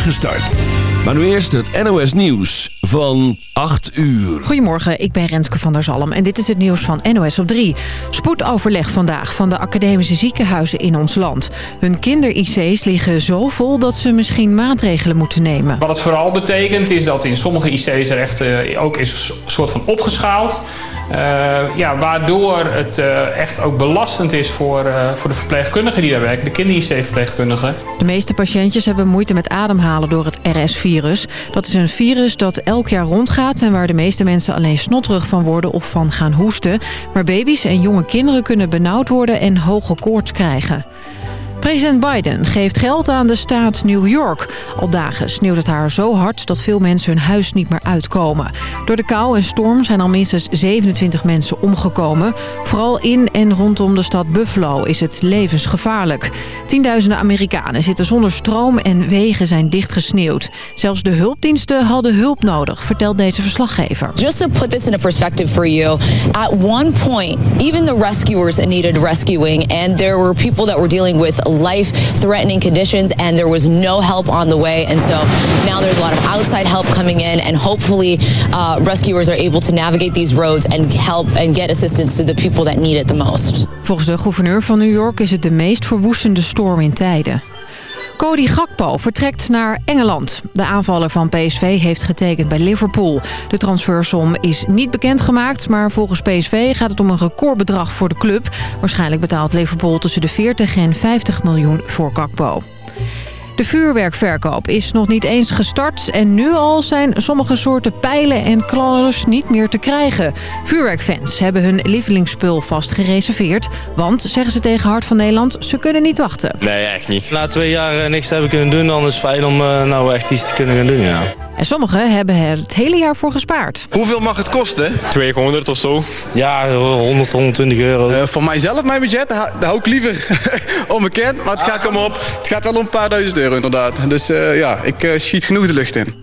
start. Maar nu eerst het NOS Nieuws van 8 uur. Goedemorgen, ik ben Renske van der Zalm en dit is het nieuws van NOS op 3. Spoedoverleg vandaag van de academische ziekenhuizen in ons land. Hun kinder-IC's liggen zo vol dat ze misschien maatregelen moeten nemen. Wat het vooral betekent is dat in sommige IC's er echt uh, ook is een soort van opgeschaald. Uh, ja, waardoor het uh, echt ook belastend is voor, uh, voor de verpleegkundigen die daar werken, de kinder-IC-verpleegkundigen. De meeste patiëntjes hebben moeite met ademhalen door het RS-virus. Dat is een virus dat elk jaar rondgaat en waar de meeste mensen alleen snotterig van worden of van gaan hoesten. Maar baby's en jonge kinderen kunnen benauwd worden en hoge koorts krijgen. President Biden geeft geld aan de staat New York. Al dagen sneeuwt het haar zo hard dat veel mensen hun huis niet meer uitkomen. Door de kou en storm zijn al minstens 27 mensen omgekomen. Vooral in en rondom de stad Buffalo is het levensgevaarlijk. Tienduizenden Amerikanen zitten zonder stroom en wegen zijn dichtgesneeuwd. Zelfs de hulpdiensten hadden hulp nodig, vertelt deze verslaggever. Just to put this in a perspective for you, at one point even the rescuers needed rescuing and there were people that were dealing with life-threatening conditions and there was no help on the way. And so now there's a lot of outside help coming in and hopefully uh, rescuers are able to navigate these roads and help and get assistance to the people that need it the most. Volgens de gouverneur van New York is het de meest verwoestende storm in tijden. Cody Gakpo vertrekt naar Engeland. De aanvaller van PSV heeft getekend bij Liverpool. De transfersom is niet bekendgemaakt, maar volgens PSV gaat het om een recordbedrag voor de club. Waarschijnlijk betaalt Liverpool tussen de 40 en 50 miljoen voor Gakpo. De vuurwerkverkoop is nog niet eens gestart en nu al zijn sommige soorten pijlen en knallers niet meer te krijgen. Vuurwerkfans hebben hun lievelingsspul vast gereserveerd, want, zeggen ze tegen Hart van Nederland, ze kunnen niet wachten. Nee, echt niet. Na twee jaar niks te hebben kunnen doen, dan is het fijn om uh, nou echt iets te kunnen gaan doen, ja. En sommigen hebben er het hele jaar voor gespaard. Hoeveel mag het kosten? 200 of zo. Ja, 100, 120 euro. Uh, voor mijzelf, mijn budget, daar hou ik liever onbekend. Maar het gaat, kom op, het gaat wel om een paar duizend euro inderdaad. Dus uh, ja, ik uh, schiet genoeg de lucht in.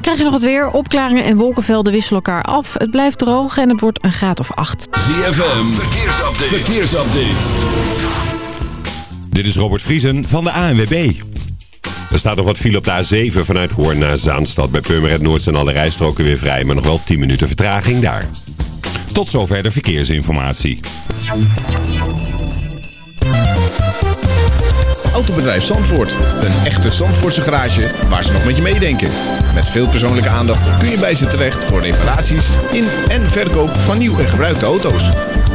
Krijg je nog het weer? Opklaringen en wolkenvelden wisselen elkaar af. Het blijft droog en het wordt een graad of acht. ZFM, verkeersupdate. verkeersupdate. Dit is Robert Vriesen van de ANWB. Er staat nog wat file op de A7 vanuit Hoorn naar Zaanstad. Bij Purmerend Noord zijn alle rijstroken weer vrij, maar nog wel 10 minuten vertraging daar. Tot zover de verkeersinformatie. Autobedrijf Zandvoort. Een echte Zandvoortse garage waar ze nog met je meedenken. Met veel persoonlijke aandacht kun je bij ze terecht voor reparaties in en verkoop van nieuw en gebruikte auto's.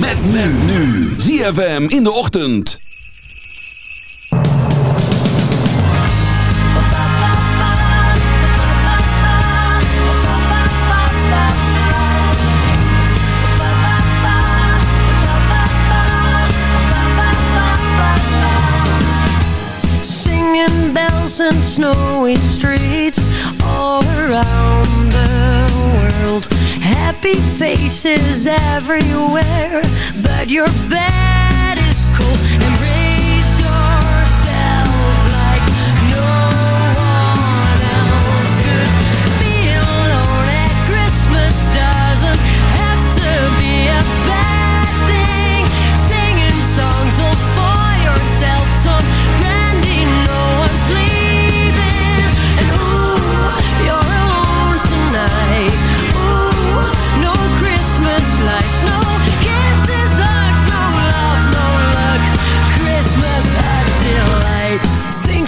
Met men nu. ZFM in de ochtend. and snowy streets all around the. Happy faces everywhere, but your bed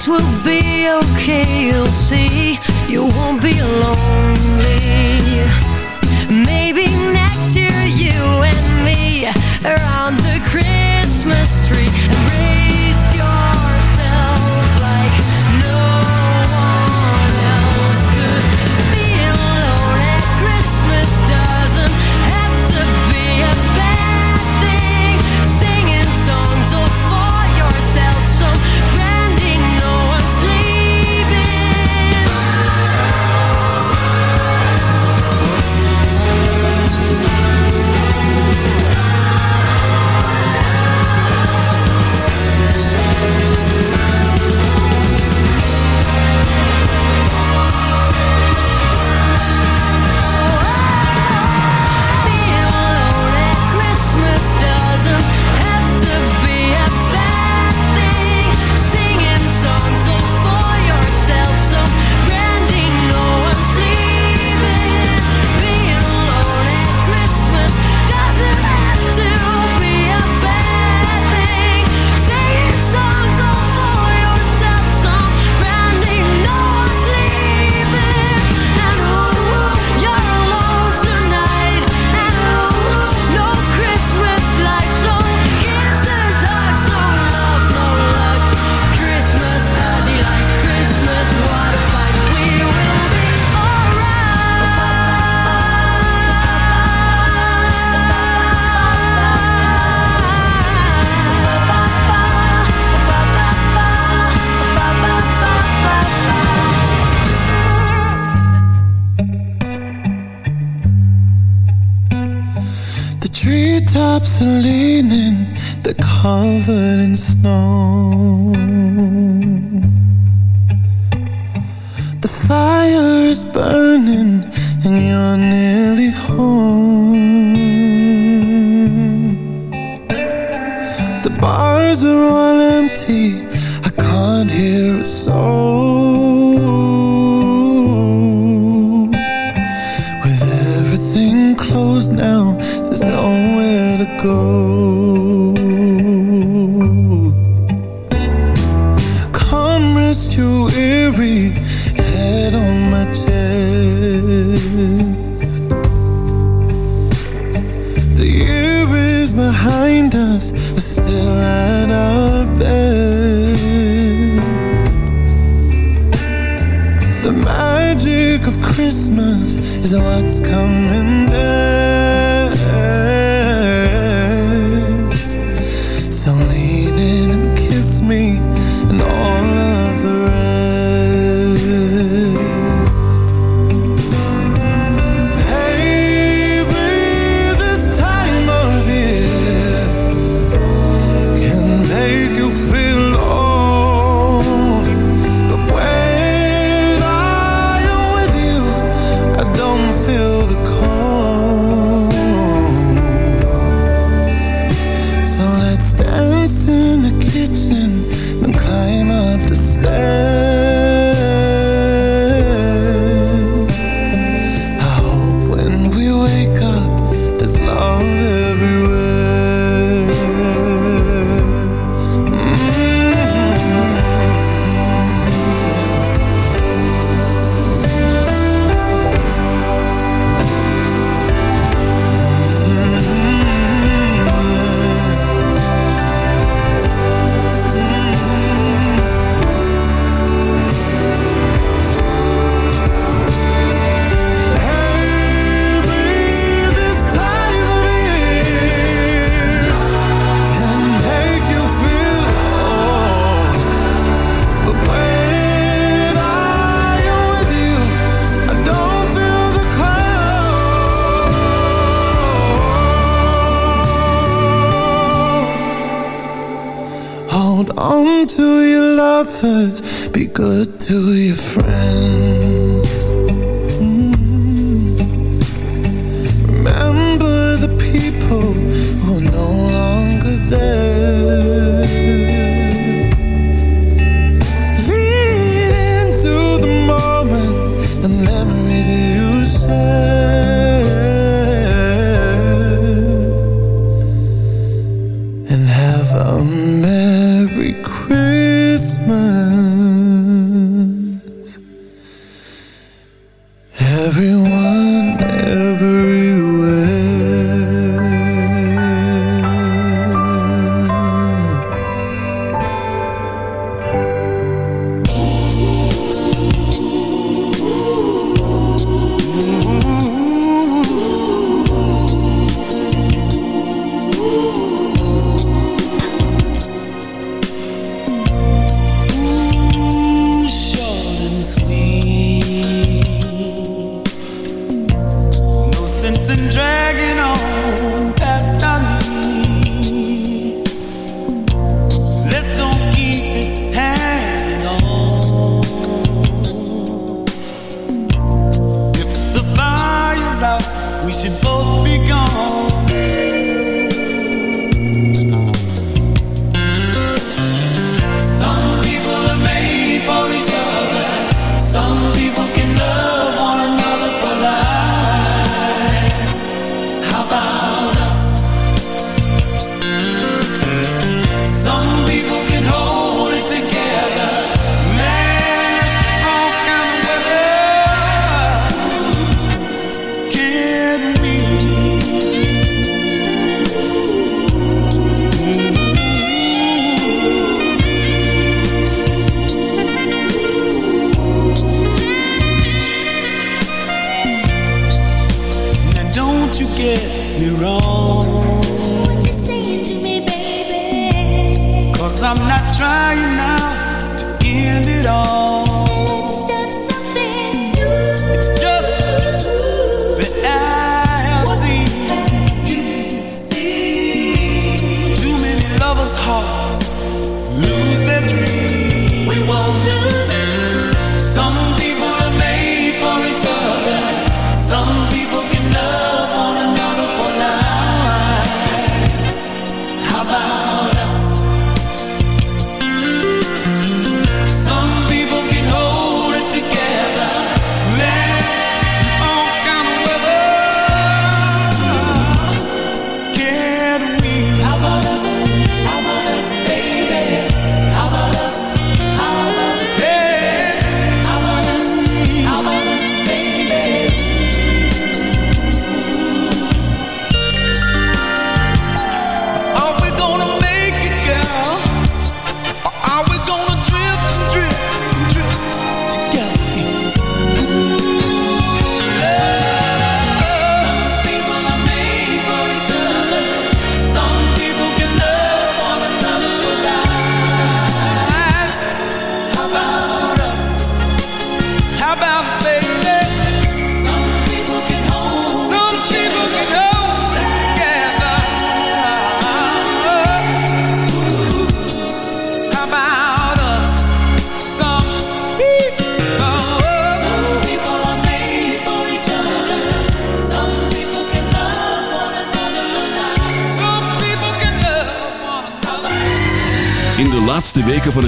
will be okay, you'll see. You won't be lonely. Maybe next year you and me around the Christmas tree.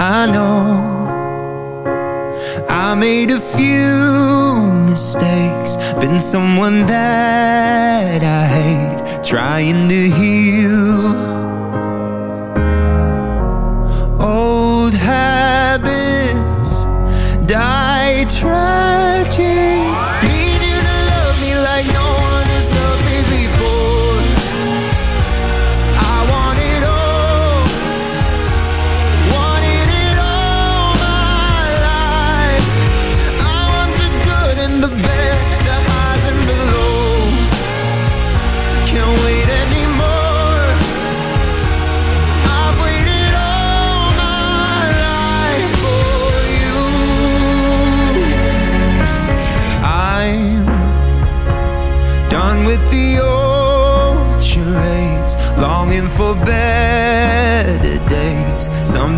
I know I made a few mistakes. Been someone that I hate. Trying to heal Old habits. Die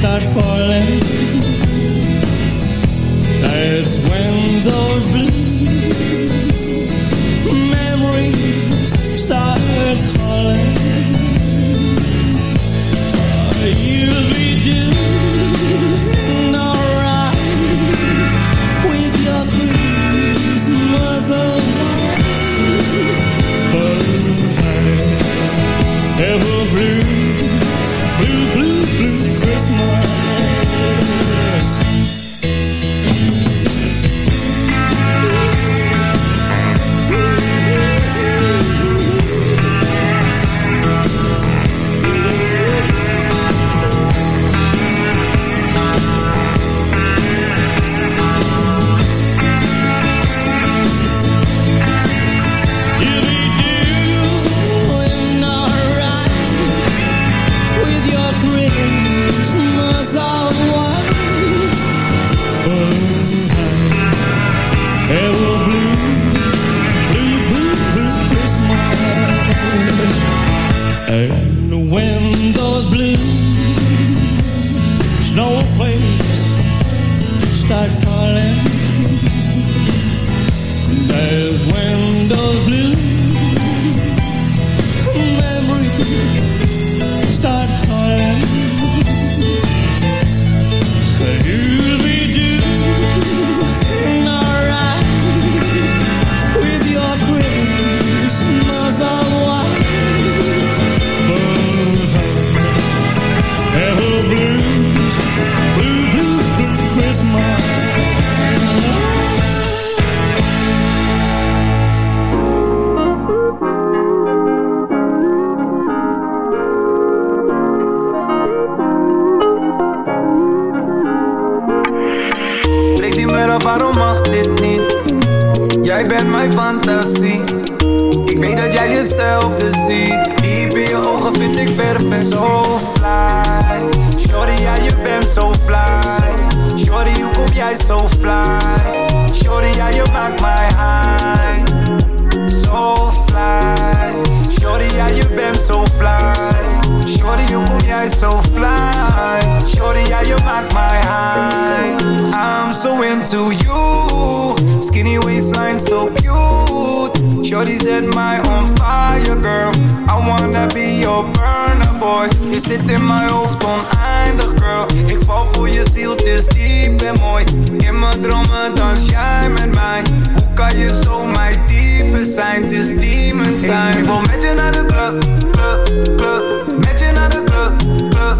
Start falling, Ik weet dat jij hetzelfde ziet. Diep in je ogen vind ik perfect. So fly. Shorty, ja je bent zo fly. Shorty, hoe kom jij zo fly? Shorty, ja je maakt mij high. So fly. Shorty, ja je bent zo fly Shorty, hoe kom jij zo fly? Shorty, ja je maakt mij high. I'm so into you. Skinny waistline so cute. Shorty set my on fire girl. I wanna be your burner boy. Je zit in mijn hoofd oneindig girl. Ik val voor je ziel, het is diep en mooi. In mijn dromen dans jij met mij. Hoe kan je zo mijn type zijn? Het is demon time Ik wil met je naar de club, club, club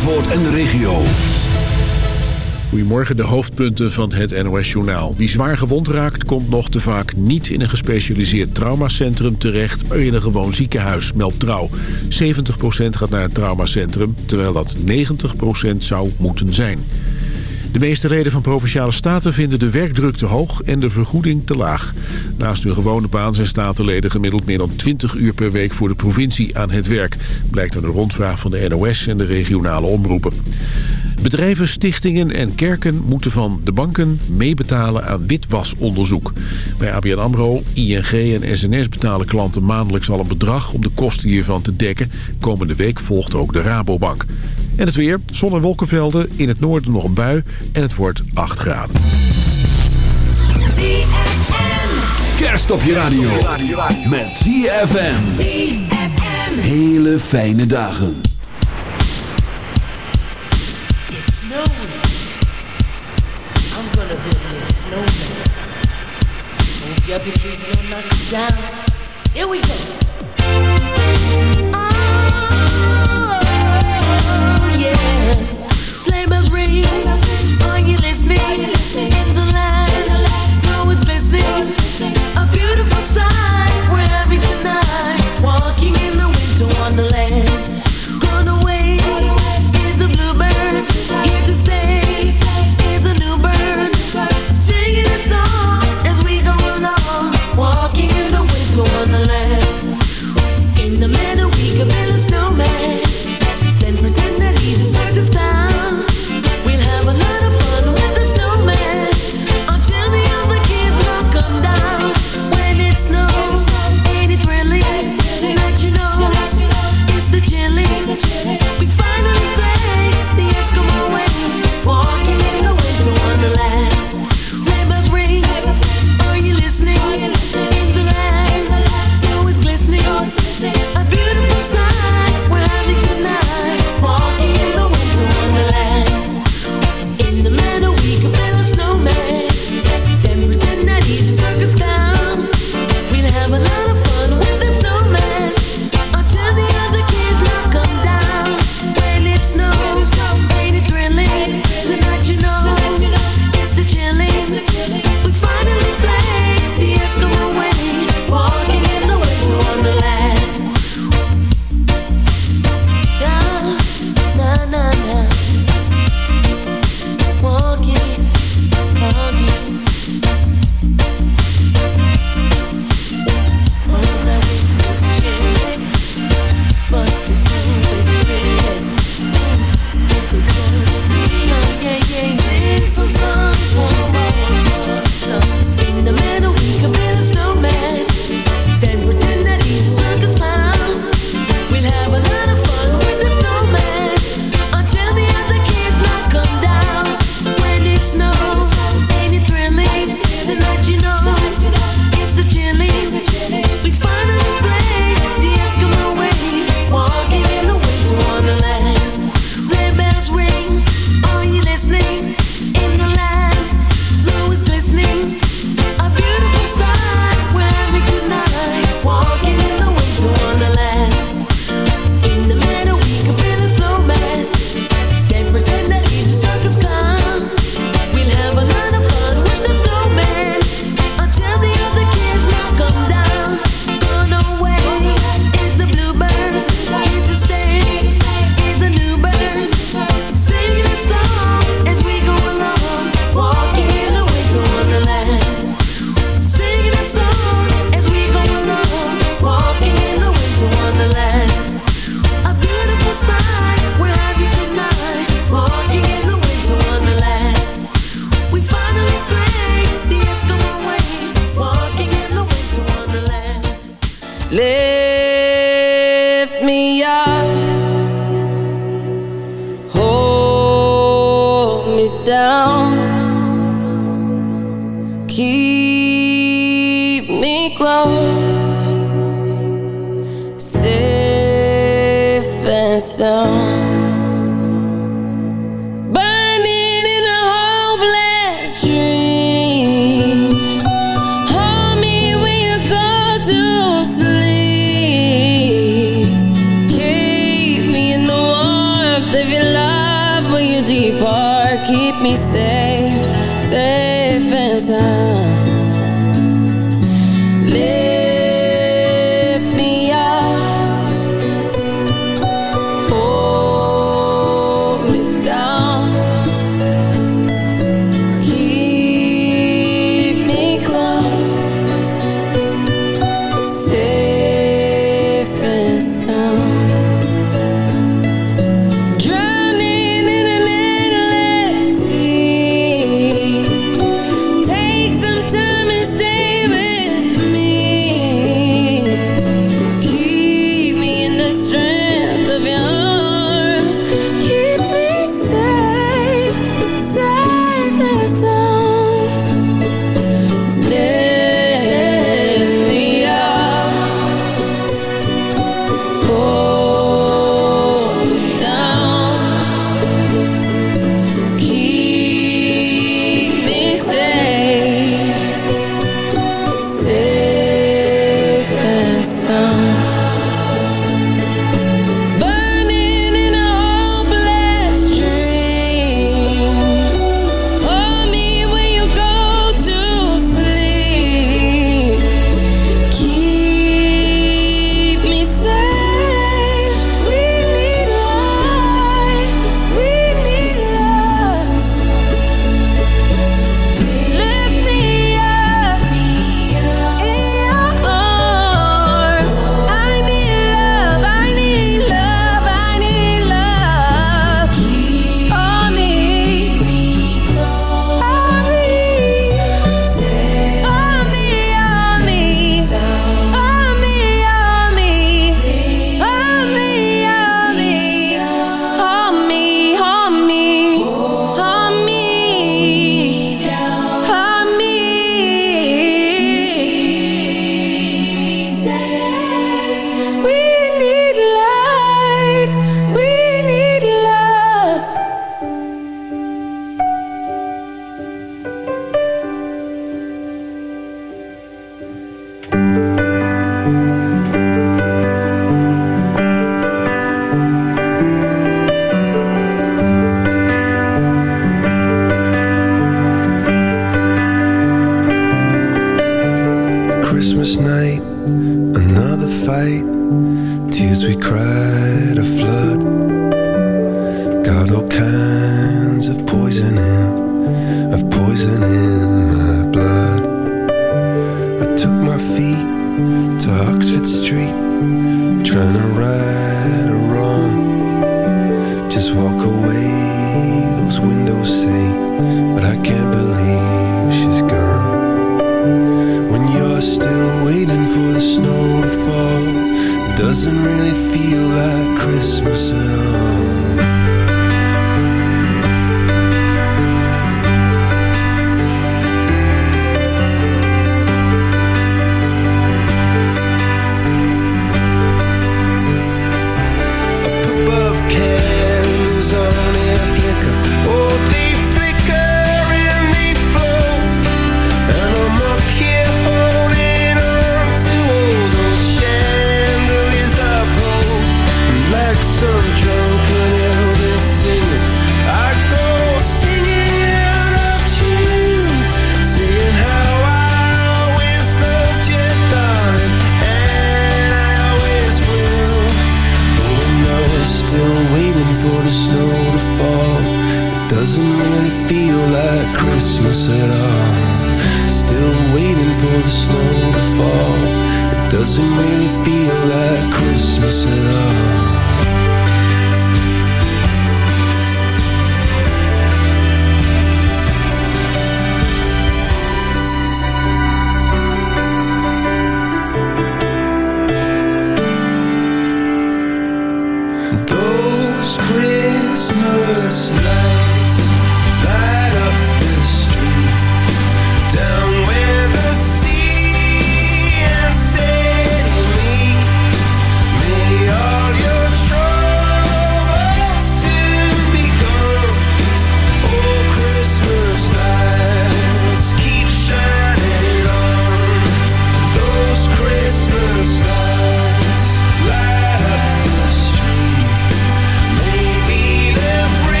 Zandvoort en de regio. Goedemorgen, de hoofdpunten van het NOS-journaal. Wie zwaar gewond raakt, komt nog te vaak niet in een gespecialiseerd traumacentrum terecht... maar in een gewoon ziekenhuis, meldt Trouw. 70% gaat naar het traumacentrum, terwijl dat 90% zou moeten zijn. De meeste leden van Provinciale Staten vinden de werkdruk te hoog en de vergoeding te laag. Naast hun gewone baan zijn statenleden gemiddeld meer dan 20 uur per week voor de provincie aan het werk. Blijkt aan de rondvraag van de NOS en de regionale omroepen. Bedrijven, stichtingen en kerken moeten van de banken meebetalen aan witwasonderzoek. Bij ABN AMRO, ING en SNS betalen klanten maandelijks al een bedrag om de kosten hiervan te dekken. Komende week volgt ook de Rabobank. En het weer, zon en wolkenvelden, in het noorden nog een bui en het wordt 8 graden. Kerst op je radio met ZFM. Hele fijne dagen. It's snowing. I'm gonna build me a snowman. Hope your pictures don't knock me down. Here we go. Oh me? Are you listening?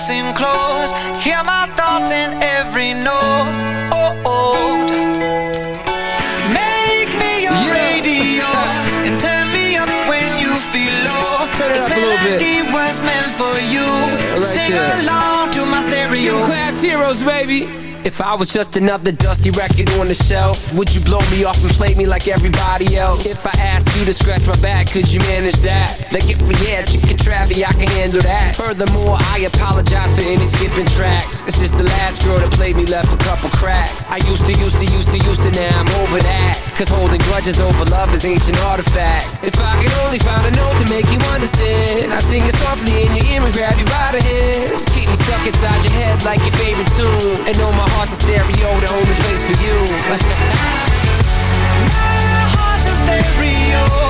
pressing close. Hear my thoughts in every note. Oh, oh. Make me your yeah. radio and turn me up when you feel low. Turn this melody was meant for you. Yeah, so sing there. along to my stereo. Q class heroes, baby. If I was just another dusty record on the shelf Would you blow me off and play me like everybody else? If I asked you to scratch my back, could you manage that? Like if we had chicken travi, I can handle that. Furthermore, I apologize for any skipping tracks. It's just the last girl that played me left a couple cracks. I used to, used to, used to, used to, now I'm over that. Cause holding grudges over love is ancient artifacts. If I could only find a note to make you understand, I sing it softly in your ear and grab you by the hands. Keep me stuck inside your head like your favorite tune. And know my heart's a stereo, the only place for you. My heart's a stereo.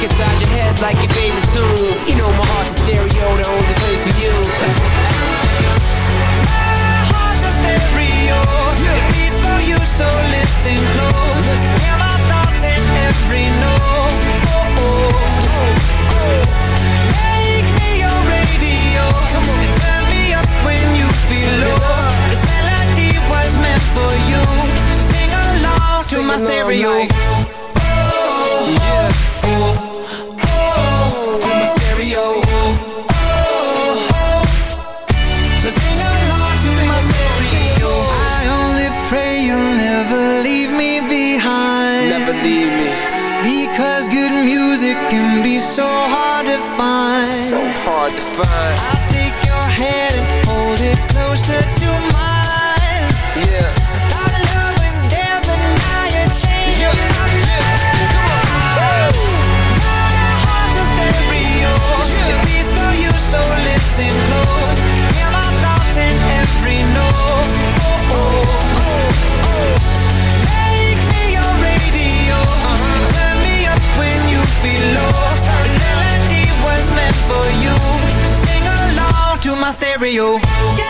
Stuck inside your head like your favorite tune. You know my heart's a stereo, the only place for you. My heart's a stereo. It beats for you, so listen close. Hear my thoughts in every note. Oh, oh. Make me your radio. And turn me up when you feel low. This melody was meant for you. So sing along to my stereo. Oh, stereo. It's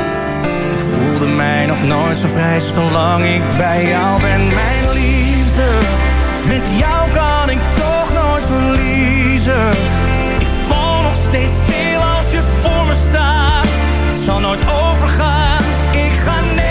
voelde mij nog nooit zo vrij zolang ik bij jou ben. Mijn liefde, met jou kan ik toch nooit verliezen. Ik val nog steeds stil als je voor me staat. Het zal nooit overgaan, ik ga nergens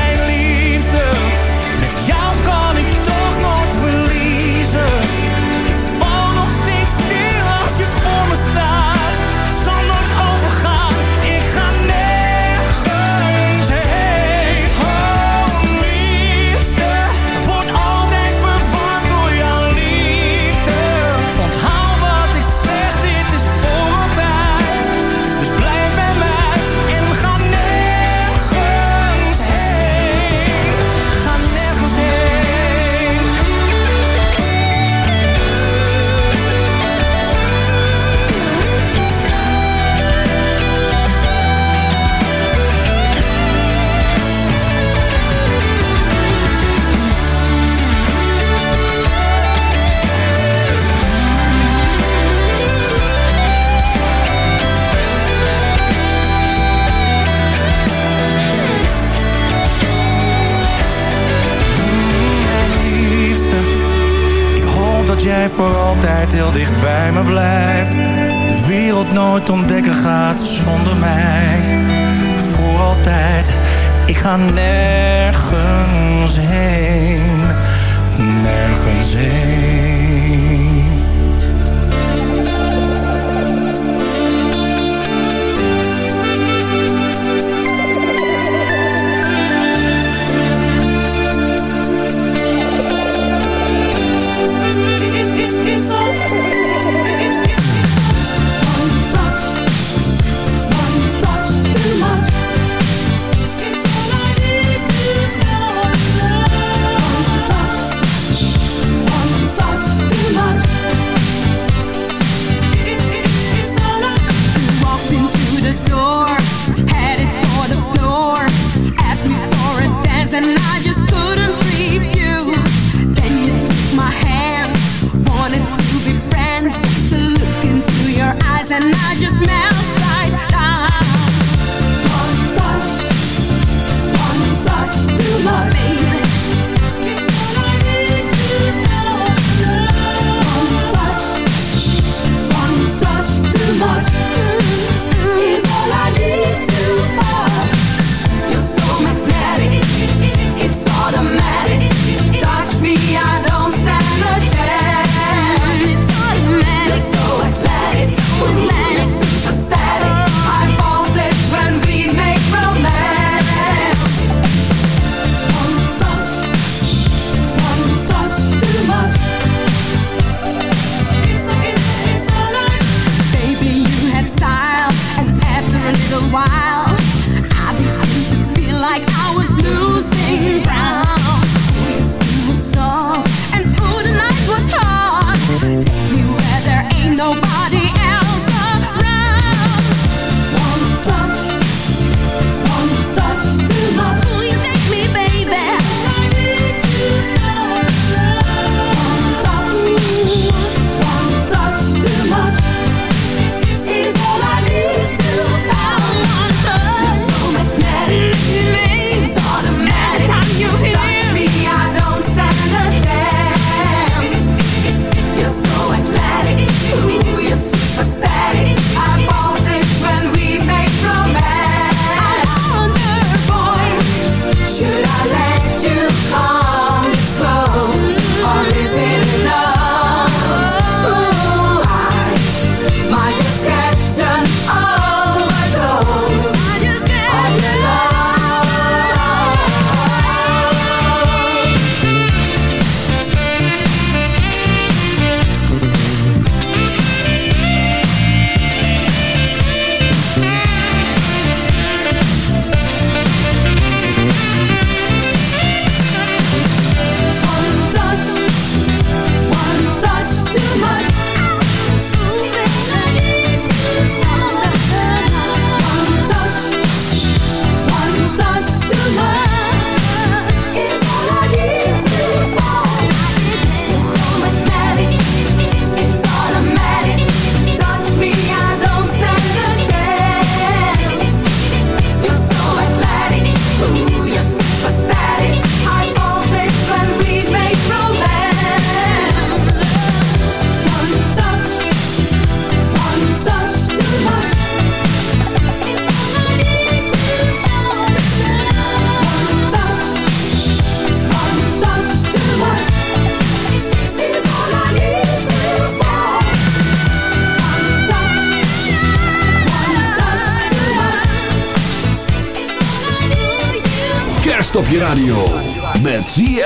Mijn and I just met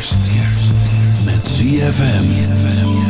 kerst. Met ZFM.